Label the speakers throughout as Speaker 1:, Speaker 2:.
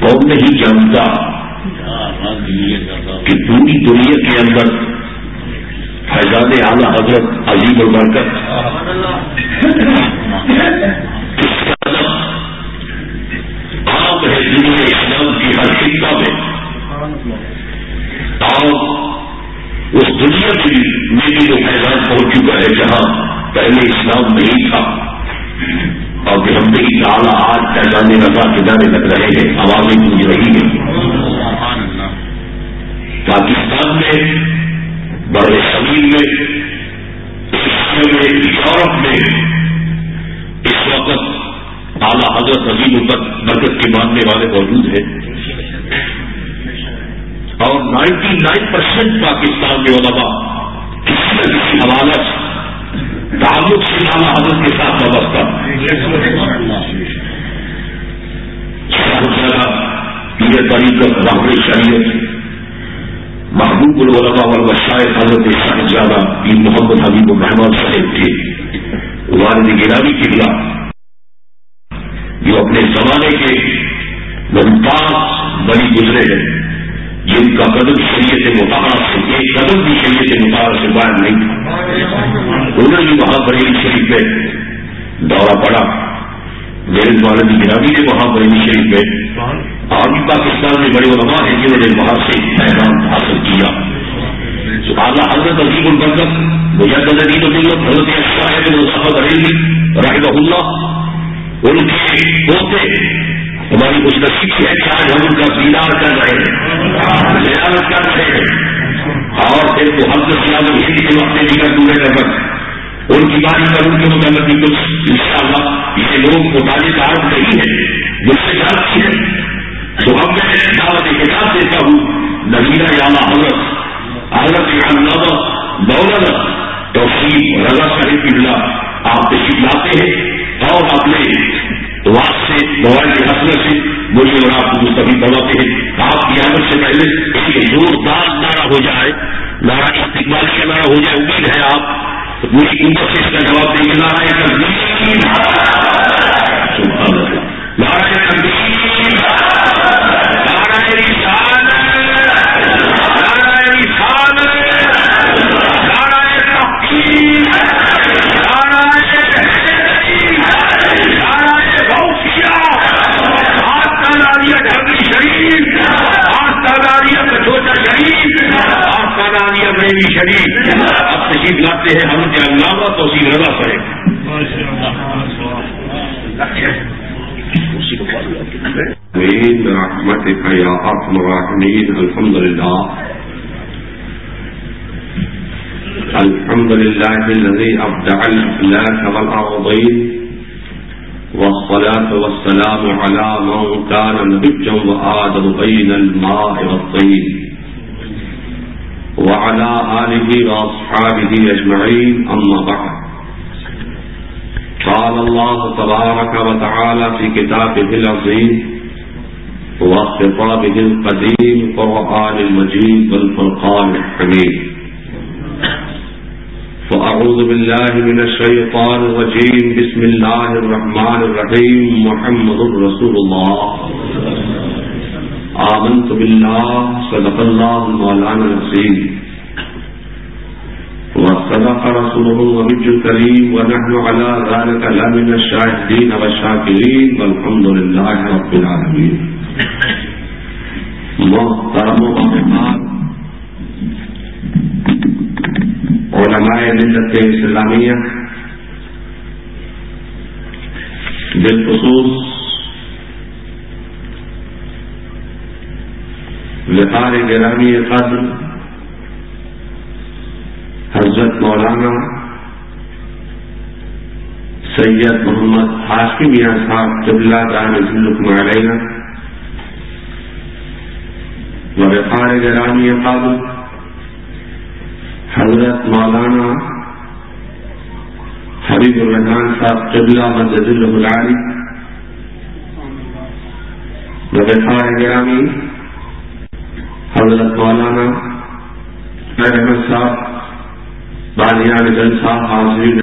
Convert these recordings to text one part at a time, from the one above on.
Speaker 1: کون نہیں جانتا کہ پوری دنیا کے اندر فیضان اعلی حضرت عظیم البرکت۔ اور ہم بھی اعلیٰ آج فیضان رضا کے جانے لگ رہے ہیں آوازیں گونج رہی ہیں؟ پاکستان میں، بڑے زمین میں میں، یورپ میں، اس وقت اعلیٰ حضرت عظیم برکت کے ماننے والے موجود ہیں۔ اور نائنٹی نائن پرسینٹ پاکستان میں علماء کسی نہ کسی حوالہ سے تعلق سے اعلیٰ حضرت کے ساتھ وابستہ یہ طریقت رحم شریعت۔ محبوب العلماء والمشائق حضرت صاحبزادہ پیر محمد حبیب الرحمان صاحب تھے والد گرامی کے خلاف، جو اپنے زمانے کے ممتاز بنی گزرے ہیں۔ جن کا قدم شریعت مطالعہ سے ایک قدم بھی شریعت مطالعہ سے باہر نہیں تھا۔ انہوں نے وہاں بریلی شریف میں دورہ پڑا۔ میرے والد گرامی نے وہاں بریلی شریف میں اور بھی پاکستان میں بڑے علماء ہیں جنہوں نے وہاں سے پیغام حاصل کیا۔ اعلیٰ حضرت عظیم البرکت مجھے نظیر حضرت شاہد مصحد علی رحمہ اللہ، ان کے پوتے، ہماری کچھ نصیب ہے کہ آج ہم ان کا دیدار کر رہے ہیں۔ اور پھر تو ہم سیاض ہند کے وقت بھی کر دورے کر ان کی باری پر ان کے متعلق بھی کچھ ان شاء اللہ یہ لوگ متعلق عرب نہیں ہے۔ جس سے جانتی ہے تو اب میں دعوت کتاب دیتا ہوں نبیرہ یامہ حضرت حضرت علامہ مولانا توفیق رضا صاحب اللہ آپ تشریف لاتے ہیں اور اپنے واس سے موبائل کے حسرت سے مجھے اور آپ کو مستقبل کرواتے ہیں۔ آپ کی آمد سے پہلے اس زوردار نعرہ ہو جائے نعرہ استقبال کے نعرہ ہو جائے، امید ہے آپ پوری امت سے اس کا جواب دیں گے۔ نعرہ تشریف ہیں ہم کیا علامہ تو اسی رضا صاحب برحمتك يا أرحم الراحمين الحمد لله الحمد لله الذي أبدع الأفلاك والأرضين والصلاة والسلام على من كان نبجا وآدم بين الماء والطين وعلى آله وأصحابه أجمعين، أما بعد. قال الله تبارك وتعالى في كتابه العظيم وخطابه القديم، قرآن المجيد والفرقان الحميد. فأعوذ بالله من الشيطان الرجيم، بسم الله الرحمن الرحيم، محمد رسول الله. آمنت بالله صدق الله مولانا العظيم وصدق رسوله النبي الكريم ونحن على ذلك لمن الشاهدين والشاكرين والحمد لله رب العالمين محترم ومحمد علماء ملت اسلامیہ. بالخصوص وقار گرامی قدر، حضرت مولانا سید محمد ہاشمی میاں صاحب قبلہ دان ذلکم علینا وقار گرامی قدر، حضرت مولانا حبیب الرحمان صاحب قبلہ مدد العلی وقار گرامی حضرت مولانا احمد صاحب بانیان گنج صاحب حاضرین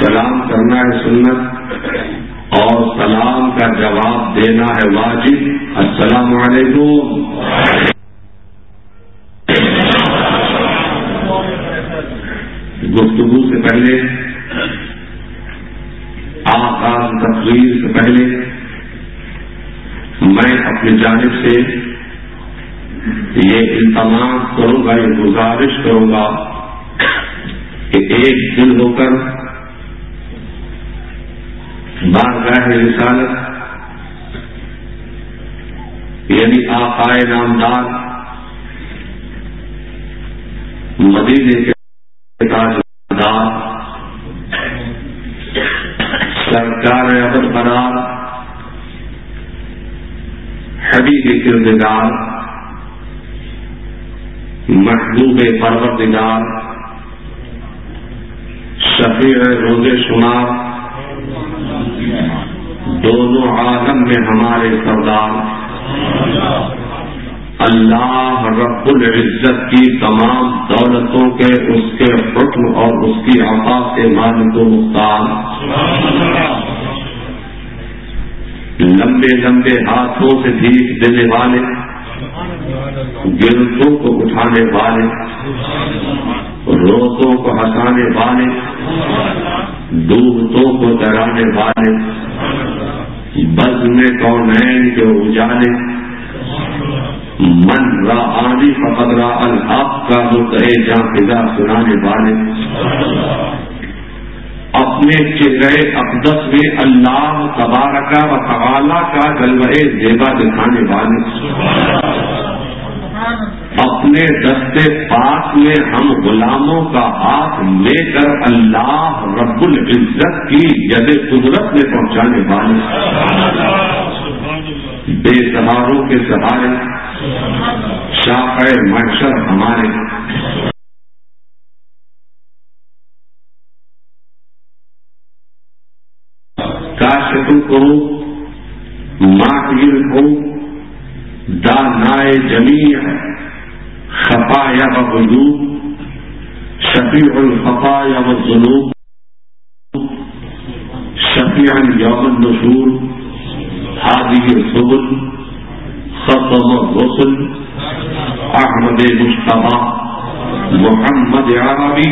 Speaker 2: سلام کرنا ہے سنت اور سلام کا جواب دینا ہے واجب۔ السلام علیکم۔ اپنی جانب سے یہ التمام کروں گا، یہ گزارش کروں گا کہ ایک دن ہو کر بارگاہ رسالت یعنی آقائے نامدار مدینے کے تاجدار، سرکار ابر برار حبیب کردگار، محبوب پروردگار، شفیع روز شمار، دونوں عالم میں ہمارے سردار، اللہ رب العزت کی تمام دولتوں کے اس کے حکم اور اس کی عطا کے مالک و مختار۔ لمبے لمبے ہاتھوں سے بھیک دینے والے گرتوں کو اٹھانے والے روزوں کو ہنسانے والے ڈوبتوں کو ڈرانے والے بز میں کونین کے اجالے، من را آنی فقدرا الحق کا متحے جہاں فضا سنانے والے۔ اپنے چہرے اقدس میں اللہ تبارکا و تعالی کا جلوے زیبا دکھانے والے۔ اپنے دستے پاک میں ہم غلاموں کا ہاتھ لے کر اللہ رب العزت کی ید قدرت میں پہنچانے والے۔ بے سہاروں کے سہارے شاخ محشر ہمارے۔ کاشتوں کو ماٹل دانائے جمی خفا یا وجود شفیع الخفا یا وجنوب شفیع یوم النشور حادی الصبل ختم الرسل، احمد مشتبہ محمد عربی،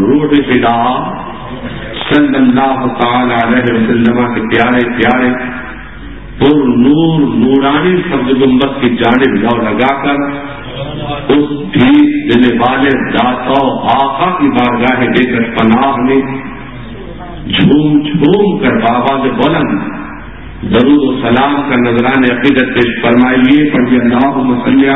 Speaker 2: روڈ فدا صلی اللہ تعالی علیہ وسلم کے پیارے پیارے پر نور نورانی سبز گمبت کی جانب لو لگا کر اس بھی دینے والے داتا آقا کی بارگاہ دے کر پناہ میں جھوم جھوم کر بابا سے بلند درود و سلام کا نظران عقیدت پیش فرمائیے، پڑھیے اللہ مسلی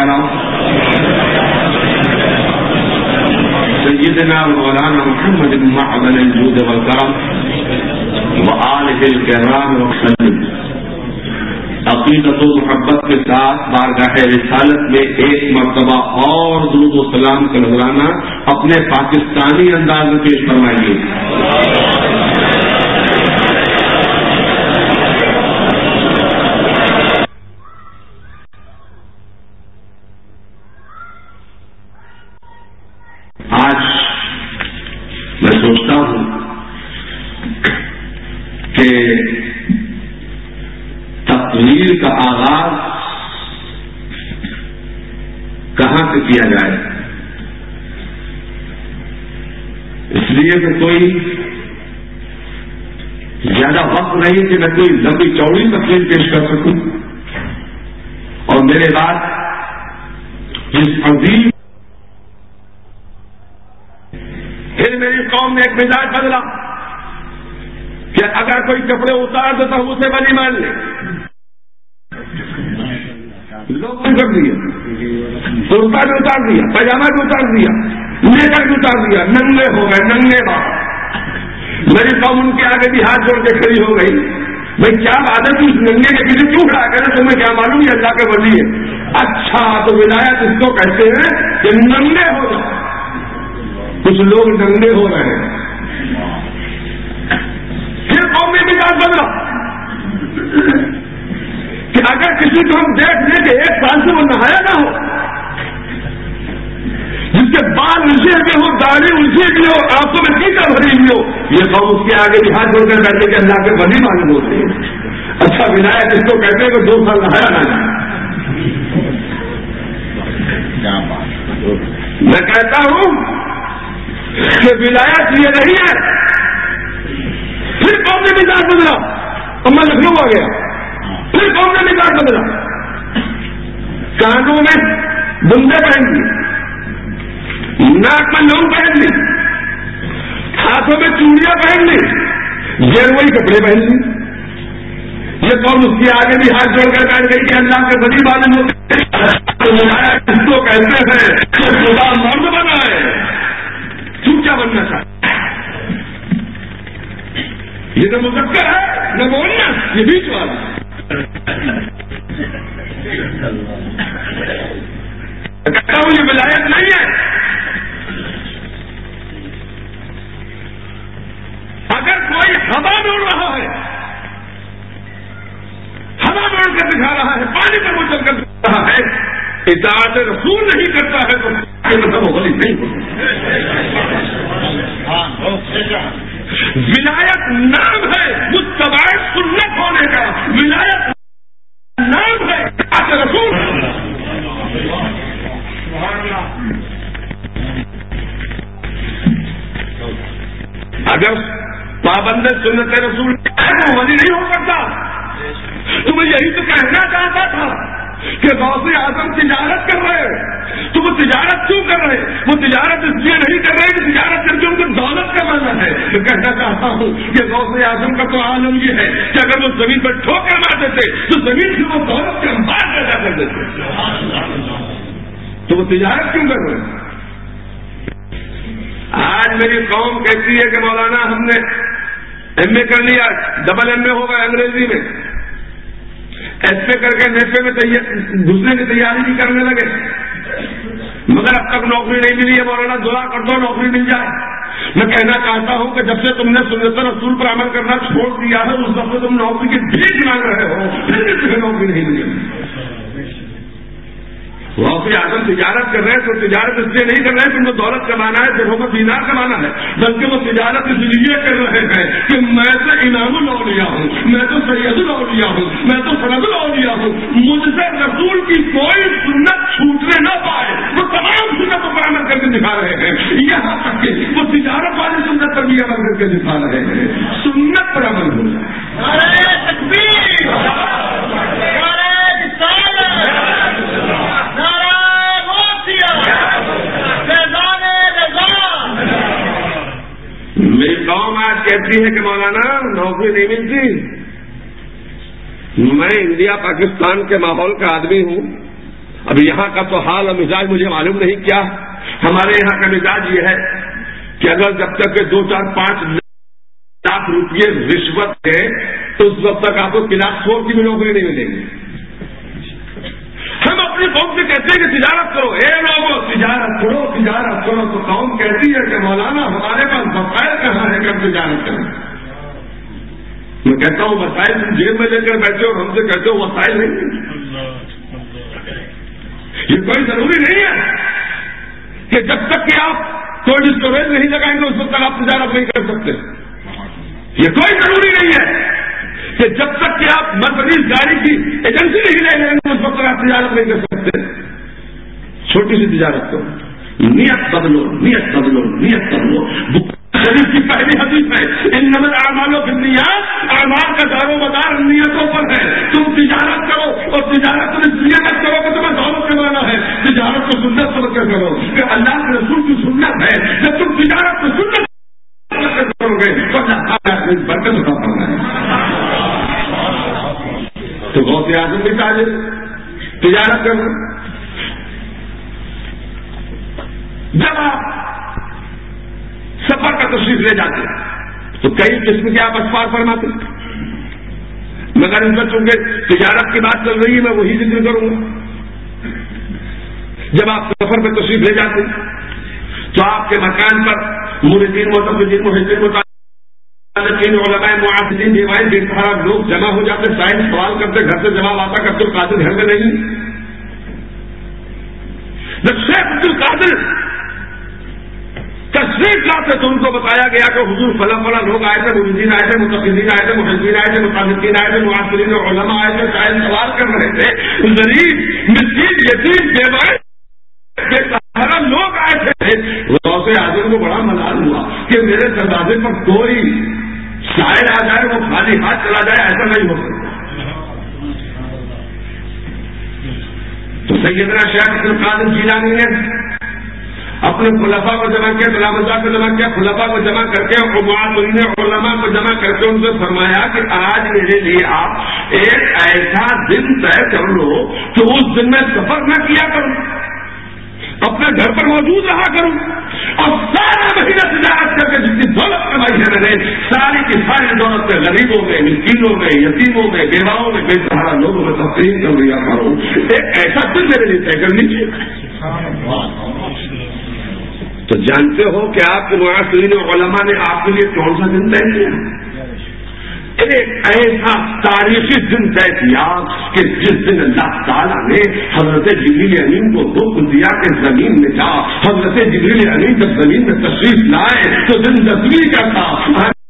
Speaker 2: سيدنا مولانا محمد بن معبد الجود والكرم وآله الكرام وسلم عقیدت و محبت کے ساتھ بارگاہ رسالت میں ایک مرتبہ اور درود و سلام کا نظرانہ اپنے پاکستانی انداز میں پیش فرمائیے۔ کیا جائے۔ اس لیے کہ کوئی زیادہ وقت نہیں کہ میں کوئی لمبی چوڑی تقریر پیش کر سکوں۔ اور میرے بعد جس عظیم پھر میری قوم نے ایک مزاج بدلا کہ اگر کوئی کپڑے اتار دو تو اسے بنی مان لے۔ لوگ کر دیا کرتا بھی اتار دیا پیجامہ بھی اتار دیا نیکر بھی اتار دیا، ننگے ہو گئے، ننگے باپ میری قوم ان کے آگے بھی ہاتھ جوڑ کے کھڑی ہو گئی۔ بھائی، کیا بات ہے؟ اس ننگے کے پیچھے کیوں کھڑا کرے تمہیں کیا معلوم؟ ہے اللہ کے بلی ہے۔ اچھا تو ولایت اس کو کہتے ہیں کہ ننگے ہو جائے کچھ لوگ ننگے ہو رہے ہیں۔ پھر قومی وکاس بدلا کہ اگر کسی کو ہم دیکھ لیں کہ ایک سال سے وہ نہایا نہ ہو، جس کے بال الجھے بھی ہو داڑھی الجھے بھی ہو آنکھوں میں ٹیچر بھری ہوئی
Speaker 3: ہو یہ قوم اس کے آگے بھی ہاتھ جوڑ کر بیٹھے کہ اللہ کے بڑی معلوم ہوتے ہیں۔ اچھا ولایت اس کو کہتے ہیں کہ دو سال نہایا نہ میں کہتا ہوں کہ ولایت یہ نہیں ہے۔ پھر قوم نے مزاج بدلا اب میں لکھنؤ آ گیا۔ پھر قوم نے مزاج بدلا۔ کانوں میں بندے پہن لی ناک میں لوگ پہن لی ہاتھوں میں چوڑیاں پہن لی جیروئی کپڑے پہن لی یہ قوم اس کے آگے بھی ہاتھ جوڑ کر بیٹھ گئی کہ اللہ کے بڑی بات اس کو کہتے ہیں کہ خدا مرد بنا ہے، تو کیا بننا چاہتا یہ تو مذکر ہے، نہ بولنا، یہ بیچ والا۔ کہتا ہوں یہ ولایت نہیں ہے۔ اگر کوئی ہوا دوڑ رہا ہے، ہوا دوڑ کر دکھا رہا ہے، پانی پر وہ چل کر دکھا رہا ہے۔ اطاعت رسول نہیں کرتا ہے تو مطلب غلط نہیں ولایت نام ہے، متبع سنت ہونے کا۔ ولایت پابند سنت رسول تو ولی نہیں ہو سکتا۔ تمہیں یہی تو کہنا چاہتا تھا کہ غوث اعظم تجارت کر رہے تو وہ تجارت کیوں کر رہے وہ تجارت اس لیے نہیں کر رہے کہ تجارت کر کے ان کو دولت کا مانا ہے۔ میں کہنا چاہتا ہوں کہ غوث اعظم کا تو عالم یہ ہے کہ اگر وہ زمین پر ٹھوکر مار دیتے تو زمین سے وہ دولت کا بات پیدا کر دیتے تو وہ تجارت کیوں کر رہے آج میری قوم کہتی ہے کہ مولانا ہم نے ایم اے کر لیا ڈبل ایم اے ہوگا انگریزی میں۔ ایس پے کر کے نیٹ پے میں گھسنے کی تیاری بھی کرنے لگے۔ مگر اب تک نوکری نہیں ملی ہے، مولانا، دعا کر دو، نوکری مل جائے۔ میں کہنا چاہتا ہوں کہ جب سے تم نے سنت رسول پر عمل کرنا چھوڑ دیا ہے، اس وقت تم نوکری کی بھیک مانگ رہے ہو۔ نوکری نہیں ملی۔ وہ آدم تجارت کر رہے ہیں، تو تجارت اس لیے نہیں کر رہے ہیں تم کو دولت کمانا ہے جب دینار کمانا ہے، بلکہ وہ تجارت اس لیے کر رہے ہیں کہ میں تو انعام الاولیا ہوں، میں تو سید الاولیا ہوں، میں تو سرد الاولیا ہوں، مجھ سے رسول کی کوئی سنت چھوٹنے نہ پائے، وہ تمام سنتوں پر عمل کر کے دکھا رہے ہیں، یہاں تک کہ وہ تجارت والی سنت پر بھی عمل کر کے دکھا رہے ہیں، سنت پر عمل ہو جائے۔ قوم آج کہتی ہے کہ مولانا، نوکری نہیں ملتی۔ میں انڈیا، پاکستان کے ماحول کا آدمی ہوں۔ اب یہاں کا تو حال اور مزاج مجھے معلوم نہیں کیا۔ ہمارے یہاں کا مزاج یہ ہے کہ اگر جب تک کہ دو چار پانچ لاکھ روپئے رشوت ہے، تو اس وقت تک آپ کو کلاس فور کی بھی نوکری نہیں ملے گی۔ اپنی قوم سے کہتے ہیں کہ تجارت کرو۔ اے لوگوں تجارت کرو تجارت کرو۔ تو قوم کہتی ہے کہ مولانا، ہمارے پاس وسائل کہاں ہے کر تجارت کریں؟ میں کہتا ہوں، وسائل جیب میں لے کر بیٹھے اور ہم سے کہتے ہو، وسائل نہیں یہ کوئی ضروری نہیں ہے کہ جب تک کہ آپ کوئی اسٹوریج نہیں لگائیں گے، اس وقت تک آپ تجارت نہیں کر سکتے۔ یہ کوئی ضروری نہیں ہے۔ کہ جب تک کہ آپ مرکزی گاڑی کی ایجنسی نہیں لے لیں گے، اس وقت آپ تجارت نہیں کر سکتے۔ چھوٹی سی تجارت کرو۔ نیت بدلو نیت بدلو نیت بدلو۔ شریف کی پہلی حدیث ہے ان نظر اعمالوں کی نیت اعمال کا دار و مدار نیتوں پر ہے۔ تم تجارت کرو اور تجارت تم اس لیے مت کرو کہ تمہیں دولت کروانا ہے۔ تجارت کو سنت سمجھ کر کرو کہ اللہ کے رسول کی سنت ہے۔ جب تم تجارت کو سنت کرو گے تو اعظم بھی تاجر، تجارت کرنا۔ جب آپ سفر کا تشریف لے جاتے تو کئی قسم کے آپ اسپار فرماتے مگر ان بچوں کے تجارت کی بات چل رہی ہے، میں وہی ذکر کروں گا۔ جب آپ سفر پہ تشریف لے جاتے تو آپ کے مکان پر مردین موتم محدود علماء معافین دیوائیں بے سہارا لوگ جمع ہو جاتے سائنس سوال کرتے، گھر سے جواب آتا کرتے قادر گھر میں نہیں۔ جب شیخ عبد القادر کا نزدیک جاتے تو ان کو بتایا گیا کہ حضور فلاں فلاں لوگ آئے تھے مجین آئے تھے متفدین آئے تھے محدین آئے تھے مطالبین آئے تھے معاشرین علماء آئے تھے شاید سوال کر رہے تھے۔ غریب مسجد یتیم بیوائے لوگ تھے۔ غوث اعظم کو بڑا ملال ہوا کہ میرے دروازے پر کوئی شاعر آ جائے، وہ خالی ہاتھ چلا جائے، ایسا نہیں ہو سکتا۔ تو سیدنا شیخ القادر جیلانی نے اپنے خلفا کو جمع کیا کلام اللہ کو جمع کیا خلفا کو جمع کر کے علماء کو جمع کر کے ان سے فرمایا کہ آج میرے لیے آپ ایک ایسا دن طے کر لو کہ اس دن میں سفر نہ کیا کروں۔ اپنے گھر پر موجود رہا کروں۔ اور سارا مہینہ تجارت کر کے جتنی دولت کمائی ہے میں نے، ساری کی ساری دولت میں غریبوں میں، مسکینوں میں، یتیموں میں، بیواؤں میں، بے سہارا لوگوں میں تقسیم کر لیا کروں۔ ایک ایسا دن میرے لیے طے کر لیجیے تو جانتے ہو کہ آپ کے معاشرین علماء نے آپ کے لیے کون سا دن طے کیا؟ ایک ایسا تاریخی دن طے کیا کہ جس دن اللہ تعالیٰ نے حضرت جبریل امین کو دکھ دیا کہ زمین میں جا، حضرت جبریل امین جب زمین میں تشریف لائے تو دن تصویر کا تھا۔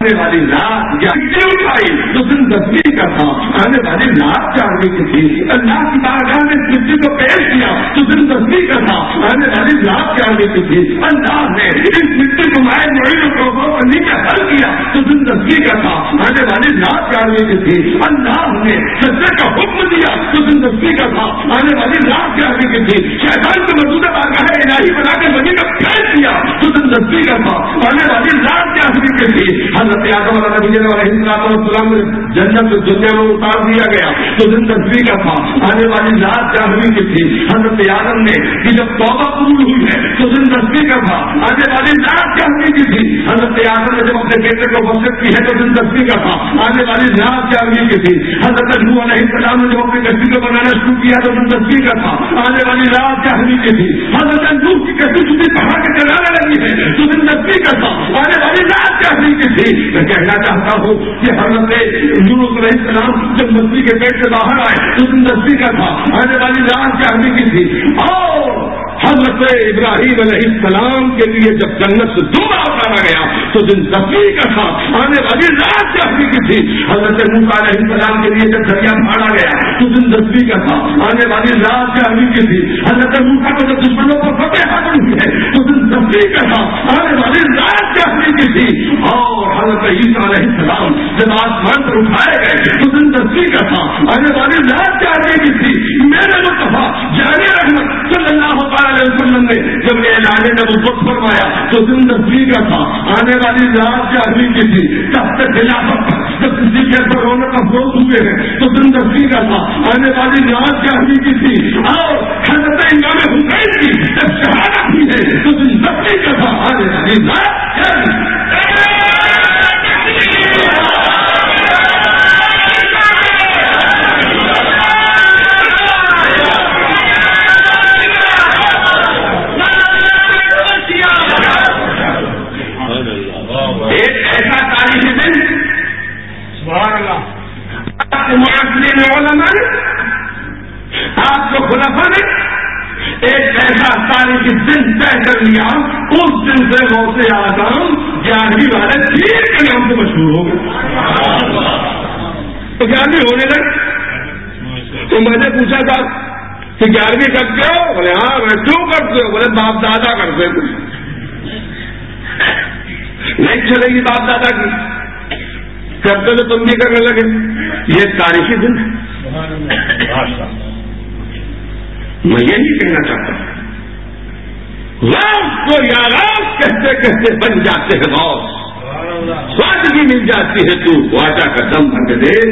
Speaker 3: آنے والی رات یا اٹھائی تو دن دسویں کا تھا آنے والی رات چاہنے کی تھی اللہ کی بارگاہ نے مٹی کو پیش کیا تو دن دسویں کا تھا آنے والی رات چاہنے کی تھی اللہ نے اس مٹی کو مائع مڑی کو پنی میں حل کیا تو دن دسویں کا تھا آنے والی رات چاہنے کی تھی اللہ نے سجے کا حکم دیا تو دن دسویں کا تھا آنے والی رات چاہنے کی تھی شیطان کو موجودہ بارگاہ الہی بنا کے زمین کا پھینک دیا تو دن دسویں کا تھا آنے والی رات چاہنے کی تھی حضرت آدم والا نبی علیہ السلام جنت دنیا میں اتار دیا گیا۔ تو دن تصویر کا تھا آنے والی رات جاہوی کی تھی حضرت آدم نے کہ جب توبہ قبول ہوئی ہے، تو دن تصویر کا تھا آنے والی رات جاہوی کی تھی حضرت آدم نے جب اپنے بیٹے کو وسط کی ہے، تو دن تصویر کا تھا آنے والی رات جاہوی کی تھی حضرت نو علیہ السلام نے جب اپنی کشتی کو بنانا شروع کیا، تو دن تصویر کا تھا آنے والی رات جاہوی کی تھی حضرت نو کی کشتی چھٹی پہاڑ کے چلانے لگی ہے۔ تو دن تصویر کا تھا آنے والی رات جاہوی کی تھی؟ میں کہنا چاہتا ہوں کہ حضرت یونس علیہ السلام جب مچھلی کے پیٹ سے باہر آئے، تو دن نسلی کا تھا آنے والی رات چاہنے کی تھی؟ اور حضرت ابراہیم علیہ السلام کے لیے جب جنت سے دوبارہ اتارا گیا تو دن تصویر کا تھا آنے والی رات چاہنے کی تھی۔ حضرت موسا علیہ السلام کے لیے جب دریا پھاڑا گیا، تو دن تصویر کا تھا آنے والی رات چاہنے کی تھی۔ حضرت موسا کو جب دشمنوں کو فتح حاصل ہوئی ہے، تو دن تصویر کا تھا آنے والی رات چاہنے کی تھی۔ اور حضرت عیسیٰ علیہ السلام جب آسمان پر اٹھائے گئے، تو دن تصویر کا تھا آنے والی رات چاہنے کی تھی۔ میرے متفا جانے یعنی کے جب اعلان نبوت فرمایا تو دن تصویر کا تھا آنے والی رات چاہنے کی تھی۔ تب تک خلافت جب کسی کے پر رونے کا بوجھ ہوئے ہیں تو دن تصویر کا تھا آنے والی رات چاہنے کی تھی۔ اور حضرت امام حسین کی جب شہادت بھی ہے تو دن تصویر کا تھا آنے والی رات علماء نے، آپ کو خلافہ نے، ایک ایسا تاریخی دن طے کر لیا، اس دن سے غوث آدم گیارہویں والے پیر کے نام سے مشہور ہو گئے۔ گیارہویں ہونے لگے تو میں نے پوچھا تھا کہ گیارہویں کرتے ہو؟ بولے ہاں میں کیوں کرتے ہو؟ بولے، باپ دادا کرتے نہیں چلے گی باپ دادا کی۔ کرتے تو تم بھی کرنے لگے۔ یہ تاریخی دن میں یہی کہنا چاہتا۔ ہوں کو یا راس کہتے کہتے بن جاتے ہیں غوث۔ سواد بھی مل جاتی ہے تو واٹا کا دم بند دے۔